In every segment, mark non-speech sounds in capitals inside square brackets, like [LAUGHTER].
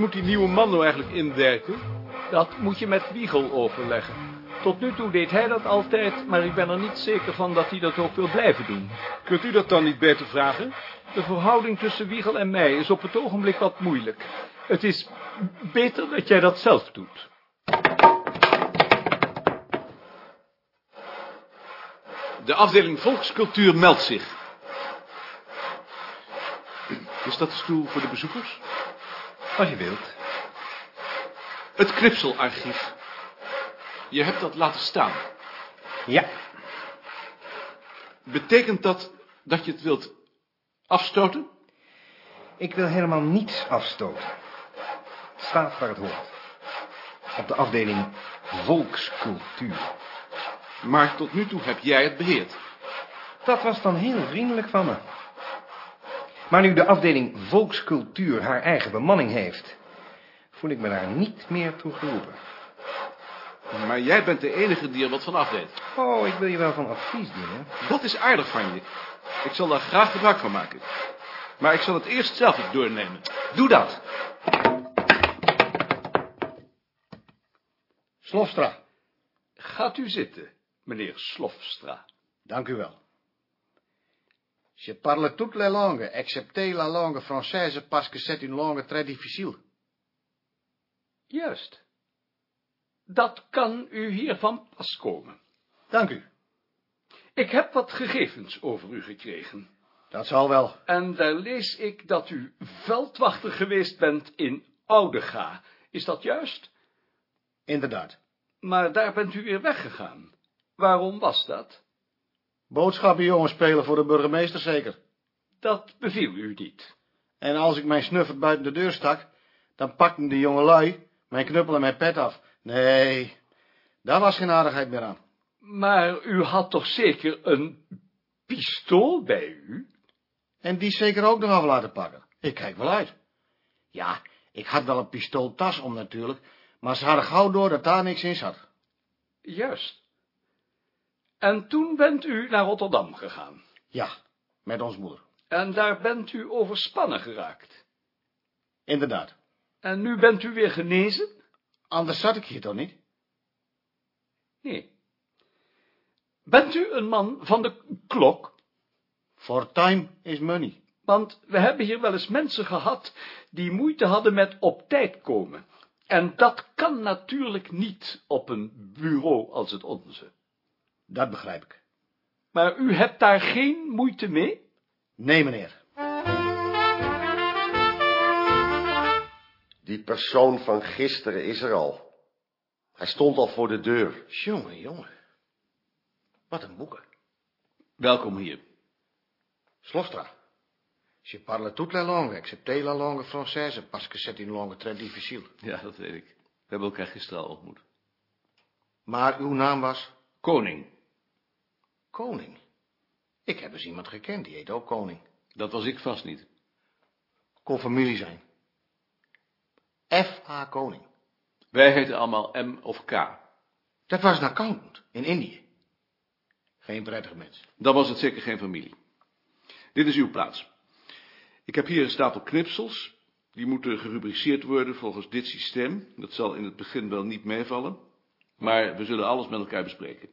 Moet die nieuwe man nou eigenlijk inwerken? Dat moet je met Wiegel overleggen. Tot nu toe deed hij dat altijd, maar ik ben er niet zeker van dat hij dat ook wil blijven doen. Kunt u dat dan niet beter vragen? De verhouding tussen Wiegel en mij is op het ogenblik wat moeilijk. Het is beter dat jij dat zelf doet. De afdeling volkscultuur meldt zich. Is dat de stoel voor de bezoekers? Als je wilt. Het knipselarchief. Je hebt dat laten staan. Ja. Betekent dat dat je het wilt afstoten? Ik wil helemaal niets afstoten. Het staat waar het hoort. Op de afdeling volkscultuur. Maar tot nu toe heb jij het beheerd. Dat was dan heel vriendelijk van me. Maar nu de afdeling volkscultuur haar eigen bemanning heeft, voel ik me daar niet meer toe geroepen. Maar jij bent de enige die er wat van afdeed. Oh, ik wil je wel van advies dienen. Dat is aardig van je. Ik zal daar graag gebruik van maken. Maar ik zal het eerst zelf eens doornemen. Doe dat. Slofstra. Gaat u zitten, meneer Slofstra. Dank u wel. Je parle toutes les langues, excepté la langue française, parce que c'est une langue très difficile. Juist. Dat kan u hier van pas komen. Dank u. Ik heb wat gegevens over u gekregen. Dat zal wel. En daar lees ik dat u veldwachter geweest bent in Oudega. Is dat juist? Inderdaad. Maar daar bent u weer weggegaan. Waarom was dat? Boodschappenjongen spelen voor de burgemeester zeker. Dat beviel u niet. En als ik mijn snuffert buiten de deur stak, dan pakten de jongelui mijn knuppel en mijn pet af. Nee, daar was geen aardigheid meer aan. Maar u had toch zeker een pistool bij u? En die zeker ook nog af laten pakken. Ik kijk wel uit. Ja, ik had wel een pistooltas om natuurlijk, maar ze hadden gauw door dat daar niks in zat. Juist. En toen bent u naar Rotterdam gegaan. Ja, met ons moeder. En daar bent u overspannen geraakt. Inderdaad. En nu bent u weer genezen? Anders zat ik hier toch niet? Nee. Bent u een man van de klok? For time is money. Want we hebben hier wel eens mensen gehad die moeite hadden met op tijd komen. En dat kan natuurlijk niet op een bureau als het onze. Dat begrijp ik. Maar u hebt daar geen moeite mee? Nee, meneer. Die persoon van gisteren is er al. Hij stond al voor de deur. Jongen, jongen. Wat een boeken. Welkom hier. Slofstra. Je parle toute la langue, excepté la langue française, parce que c'est une langue très difficile. Ja, dat weet ik. We hebben elkaar gisteren al ontmoet. Maar uw naam was Koning. Koning. Ik heb eens iemand gekend, die heet ook Koning. Dat was ik vast niet. Kon familie zijn. F.A. Koning. Wij heten allemaal M of K. Dat was een accountant in Indië. Geen prettig mens. Dan was het zeker geen familie. Dit is uw plaats. Ik heb hier een stapel knipsels. Die moeten gerubriceerd worden volgens dit systeem. Dat zal in het begin wel niet meevallen. Maar we zullen alles met elkaar bespreken.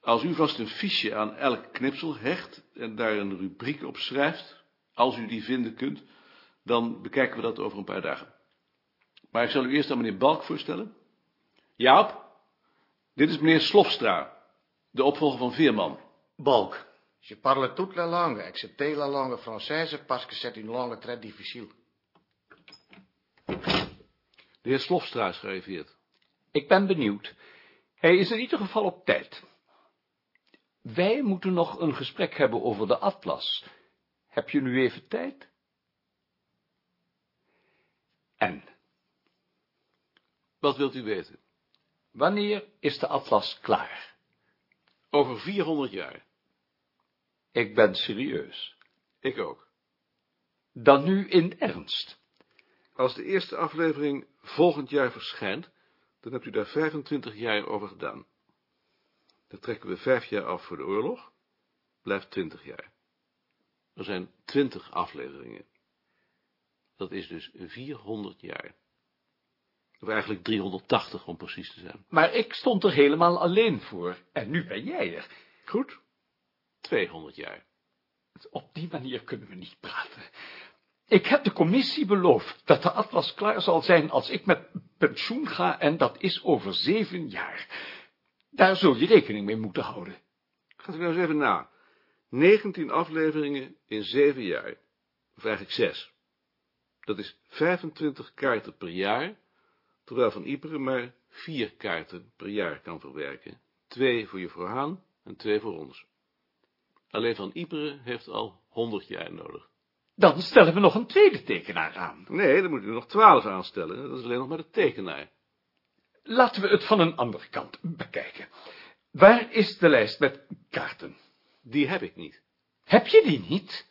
Als u vast een fiche aan elk knipsel hecht en daar een rubriek op schrijft, als u die vinden kunt, dan bekijken we dat over een paar dagen. Maar ik zal u eerst aan meneer Balk voorstellen. Jaap, dit is meneer Slofstra, de opvolger van Veerman. Balk. Je parle toute la langue, excepté la langue française, parce que c'est une langue très difficile. De heer Slofstra is gearriveerd. Ik ben benieuwd. Hij is in ieder geval op tijd. Wij moeten nog een gesprek hebben over de atlas. Heb je nu even tijd? En, Wat wilt u weten? wanneer is de atlas klaar? Over 400 jaar. Ik ben serieus. Ik ook. Dan nu in ernst. Als de eerste aflevering volgend jaar verschijnt, dan hebt u daar 25 jaar over gedaan. Dan trekken we vijf jaar af voor de oorlog, blijft 20 jaar. Er zijn 20 afleveringen. Dat is dus 400 jaar. Of eigenlijk 380 om precies te zijn. Maar ik stond er helemaal alleen voor. En nu ben jij er. Goed. 200 jaar. Op die manier kunnen we niet praten. Ik heb de commissie beloofd dat de atlas klaar zal zijn als ik met pensioen ga en dat is over zeven jaar. Daar zul je rekening mee moeten houden. Gaat u nou eens even na. 19 afleveringen in 7 jaar. Of eigenlijk 6. Dat is 25 kaarten per jaar, terwijl Van Iperen maar 4 kaarten per jaar kan verwerken. Twee voor juffrouw Haan en twee voor ons. Alleen Van Iperen heeft al 100 jaar nodig. Dan stellen we nog een tweede tekenaar aan. Nee, dan moet u nog 12 aanstellen. Dat is alleen nog maar de tekenaar. Laten we het van een andere kant bekijken. Waar is de lijst met kaarten? Die heb ik niet. Heb je die niet?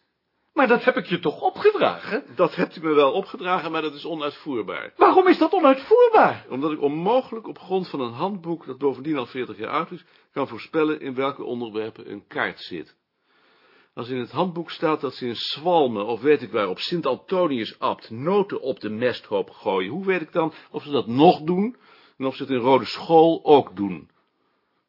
Maar dat heb ik je toch opgedragen? Dat hebt u me wel opgedragen, maar dat is onuitvoerbaar. Waarom is dat onuitvoerbaar? Omdat ik onmogelijk op grond van een handboek, dat bovendien al 40 jaar oud is, kan voorspellen in welke onderwerpen een kaart zit. Als in het handboek staat dat ze in Swalmen, of weet ik waar, op Sint-Antonius abt, noten op de mesthoop gooien, hoe weet ik dan of ze dat nog doen, en of ze het in Rode School ook doen?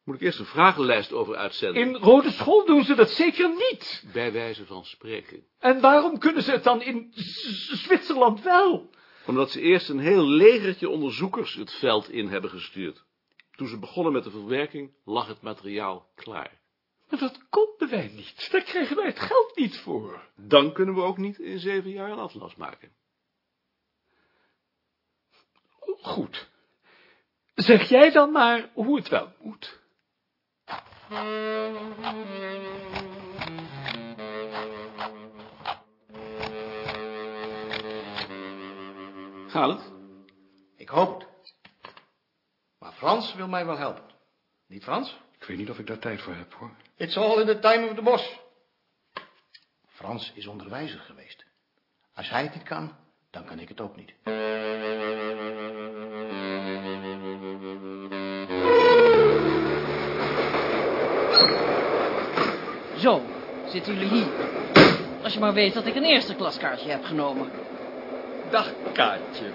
Moet ik eerst een vragenlijst over uitzenden? In Rode School doen ze dat zeker niet. Bij wijze van spreken. En waarom kunnen ze het dan in Z- Zwitserland wel? Omdat ze eerst een heel legertje onderzoekers het veld in hebben gestuurd. Toen ze begonnen met de verwerking, lag het materiaal klaar. Maar dat konden wij niet. Daar kregen wij het geld niet voor. Dan kunnen we ook niet in zeven jaar een atlas maken. Goed. Zeg jij dan maar hoe het wel moet. Gaat het? Ik hoop het. Maar Frans wil mij wel helpen. Niet Frans? Ik weet niet of ik daar tijd voor heb, hoor. It's all in the time of the boss. Frans is onderwijzer geweest. Als hij het niet kan, dan kan ik het ook niet. Zo, zitten jullie hier. Als je maar weet dat ik een eerste klaskaartje heb genomen. Dag, Kaatje.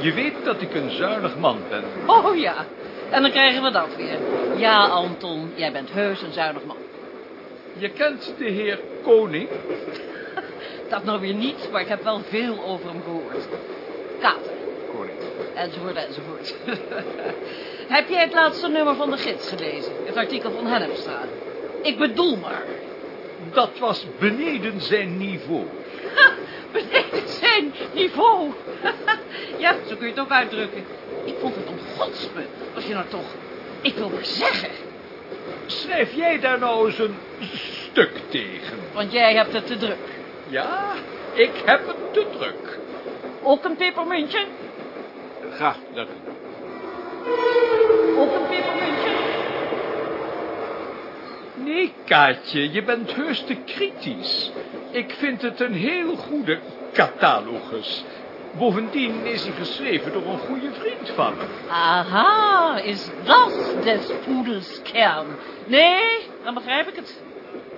Je weet dat ik een zuinig man ben. Oh ja, en dan krijgen we dat weer. Ja, Anton, jij bent heus een zuinig man. Je kent de heer Koning? Dat nou weer niet, maar ik heb wel veel over hem gehoord. Kater, Koning. enzovoort, enzovoort. [LAUGHS] heb jij het laatste nummer van de gids gelezen? Het artikel van Hennepstra. Ik bedoel maar. Dat was beneden zijn niveau. [LAUGHS] Beneden zijn niveau. [LAUGHS] ja, zo kun je het ook uitdrukken. Ik vond het om godsme, als je nou toch... Ik wil maar zeggen, Schrijf jij daar nou eens een stuk tegen? want jij hebt het te druk. Ja, ik heb het te druk. Ook een pepermuntje? Graag, dank u. Ook een pepermuntje? Nee, Kaatje, je bent heus te kritisch. Ik vind het een heel goede catalogus. Bovendien is hij geschreven door een goede vriend van me. Aha, is dat des poedels kern? Nee, dan begrijp ik het.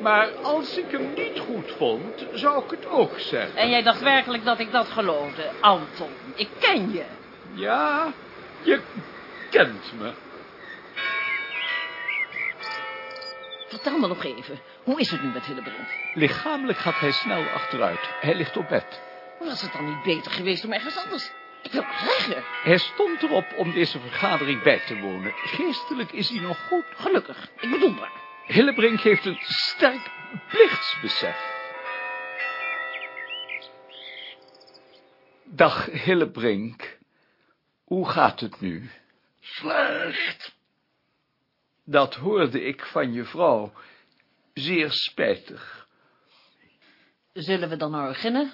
Maar als ik hem niet goed vond, zou ik het ook zeggen. En jij dacht werkelijk dat ik dat geloofde, Anton. Ik ken je. Ja, je kent me. Vertel me nog even, hoe is het nu met Hillebrand? Lichamelijk gaat hij snel achteruit. Hij ligt op bed. Was het dan niet beter geweest om ergens anders? Ik wil maar zeggen, Hij stond erop om deze vergadering bij te wonen. Geestelijk is hij nog goed. gelukkig. Ik bedoel maar. Hillebrink heeft een sterk plichtsbesef. Dag Hillebrink. Hoe gaat het nu? Slecht. Dat hoorde ik van je vrouw. Zeer spijtig. Zullen we dan nou beginnen?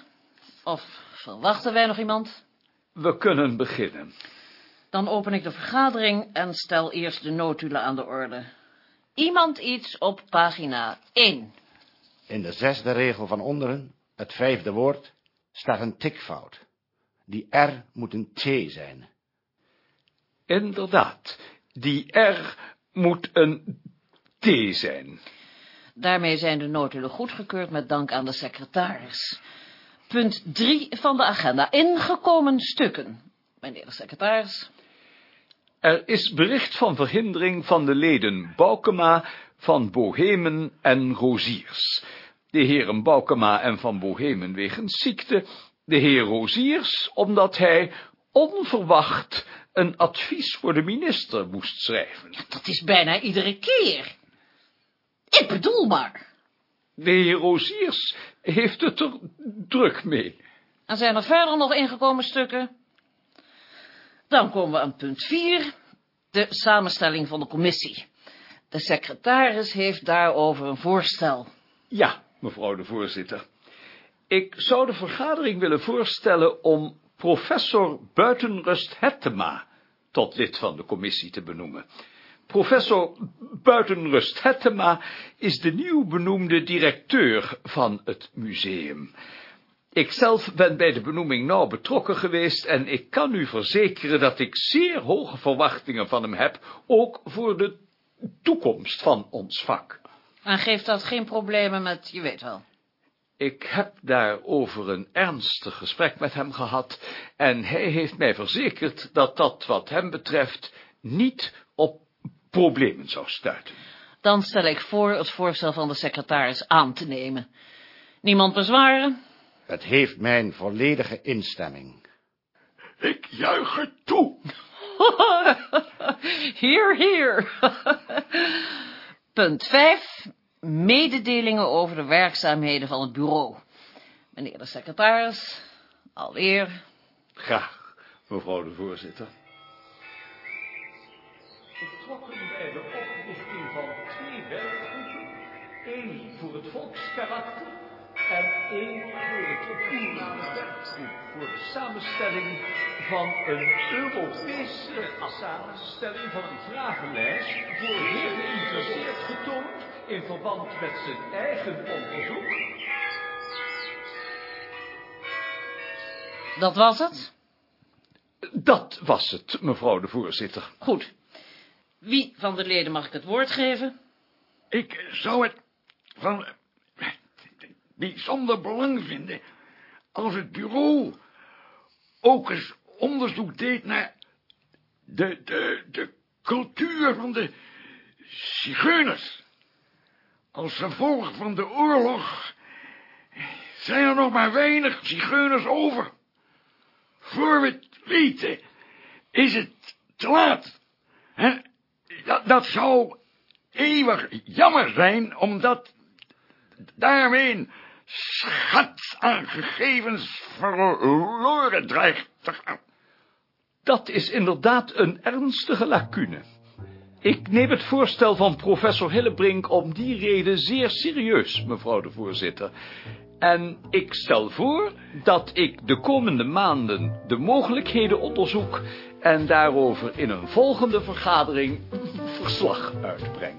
Of verwachten wij nog iemand? We kunnen beginnen. Dan open ik de vergadering en stel eerst de notulen aan de orde. Iemand iets op pagina 1. In de zesde regel van onderen, het vijfde woord, staat een tikfout. Die R moet een T zijn. Inderdaad, die R moet een T zijn. Daarmee zijn de notulen goedgekeurd met dank aan de secretaris. Punt 3 van de agenda. Ingekomen stukken. Meneer de secretaris. Er is bericht van verhindering van de leden Baukema, Van Bohemen en Roziers. De heren Baukema en Van Bohemen wegens ziekte, de heer Roziers omdat hij onverwacht een advies voor de minister moest schrijven. Dat is bijna iedere keer. Ik bedoel maar. De heer Roziers heeft het er druk mee. En zijn er verder nog ingekomen stukken? Dan komen we aan punt 4, de samenstelling van de commissie. De secretaris heeft daarover een voorstel. Ja, mevrouw de voorzitter. Ik zou de vergadering willen voorstellen om professor Buitenrust Hettema tot lid van de commissie te benoemen. Professor Buitenrust Hettema is de nieuw benoemde directeur van het museum. Ikzelf ben bij de benoeming nauw betrokken geweest en ik kan u verzekeren dat ik zeer hoge verwachtingen van hem heb, ook voor de toekomst van ons vak. En geeft dat geen problemen met, je weet wel. Ik heb daarover een ernstig gesprek met hem gehad en hij heeft mij verzekerd dat dat wat hem betreft niet op problemen zou stuiten. Dan stel ik voor het voorstel van de secretaris aan te nemen. Niemand bezwaren? Het heeft mijn volledige instemming. Ik juich het toe. [LAUGHS] Hier, hier. Punt 5. Mededelingen over de werkzaamheden van het bureau. Meneer de secretaris, alweer. Graag, mevrouw de voorzitter. Betrokken bij de oprichting van twee werkgroepen. één voor het volkskarakter en één voor het werkgroep. Voor de samenstelling van een Europese samenstelling van een vragenlijst voor heel geïnteresseerd getoond in verband met zijn eigen onderzoek. Dat was het? Dat was het, mevrouw de voorzitter. Goed. Wie van de leden mag ik het woord geven? Ik zou het van bijzonder belang vinden als het bureau ook eens onderzoek deed naar de, de, de cultuur van de zigeuners. Als gevolg van de oorlog zijn er nog maar weinig zigeuners over. Voor we het weten is het te laat. Dat, dat zou eeuwig jammer zijn, omdat daarmee schat aan gegevens verloren dreigt te gaan. Dat is inderdaad een ernstige lacune. Ik neem het voorstel van professor Hillebrink om die reden zeer serieus, mevrouw de voorzitter. En ik stel voor dat ik de komende maanden de mogelijkheden onderzoek en daarover in een volgende vergadering verslag uitbreng.